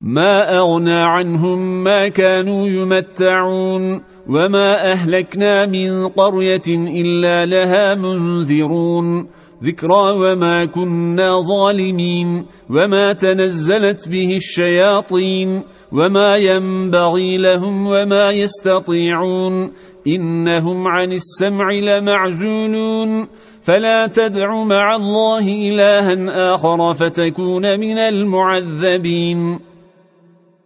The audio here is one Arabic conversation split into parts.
ما أغنى عنهم ما كانوا يمتعون وما أهلكنا من قرية إلا لها منذرون ذكرى وما كنا ظالمين وما تنزلت به الشياطين وما ينبغي لهم وما يستطيعون إنهم عن السمع لمعزولون فلا تدع مع الله إلها آخر فتكون من المعذبين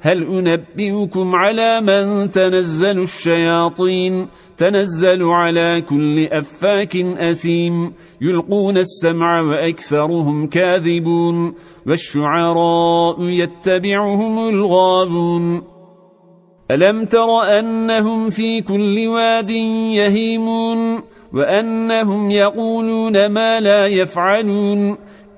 هل أنبئكم على من تنزل الشياطين؟ تنزل على كل أفاك أثيم. يلقون السمع وأكثرهم كاذبون. والشعراء يتبعهم الغابون. ألم تر أنهم في كل واد يهيمون؟ وأنهم يقولون ما لا يفعلون.